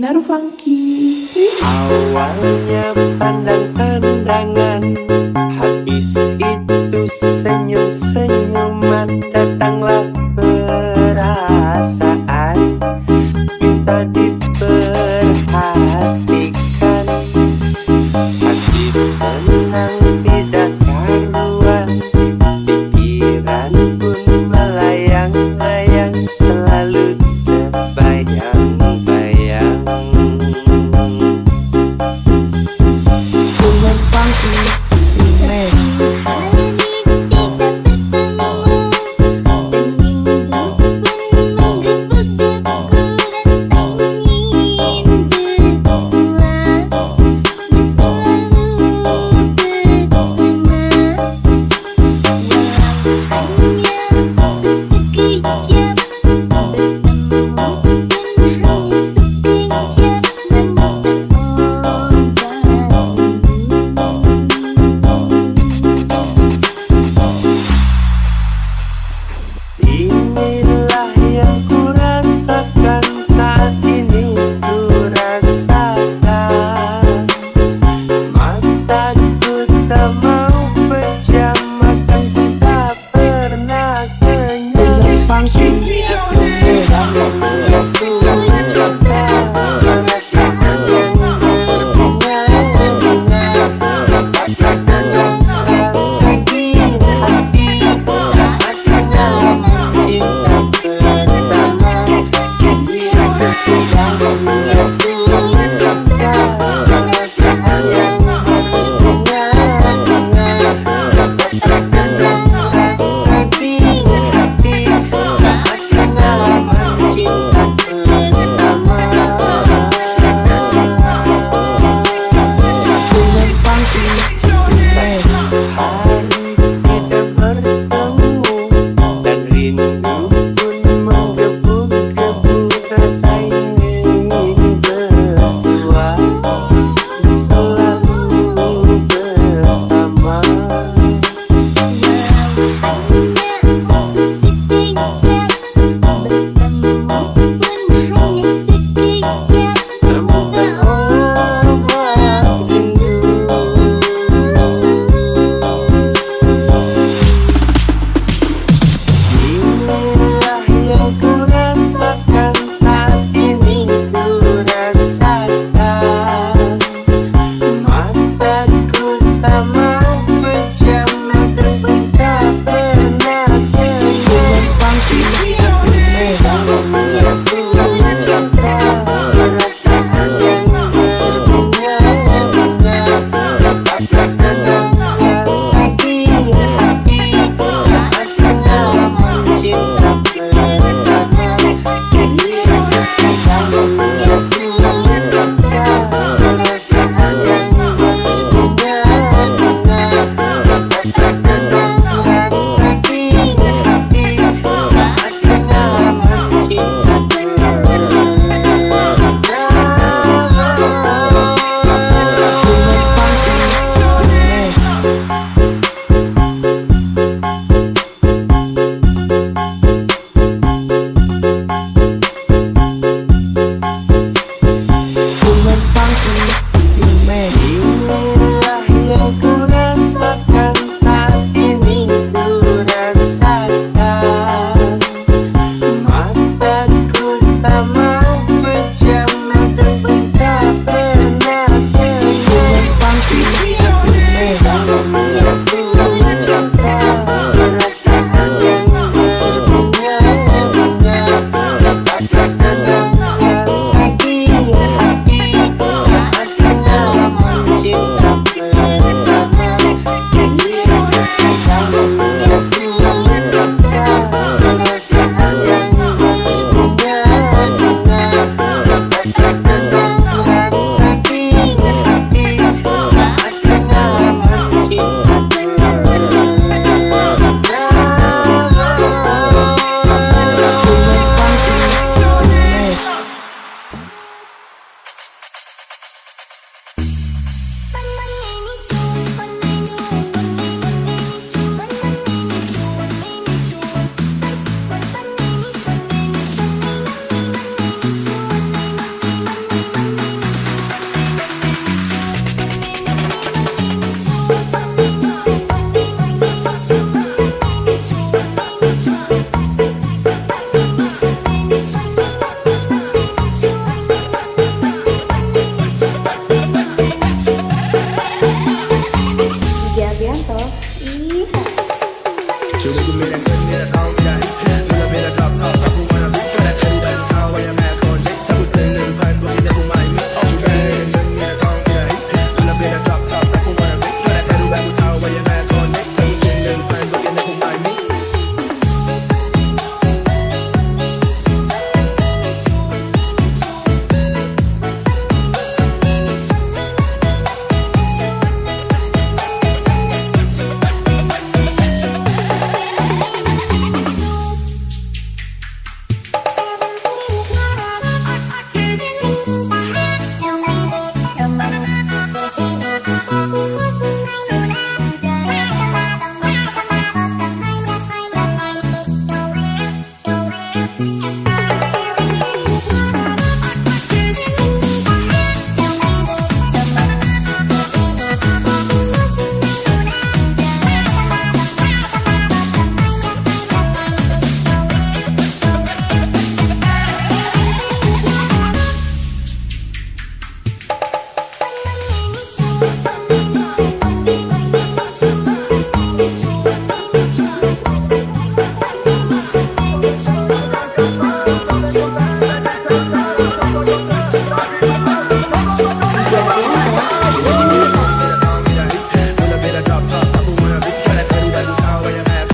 Dinar Funky. Awalnya pandang-pandangan, habis itu senyum-senyuman, datanglah perasaan, kita diperhatikan, hati senang.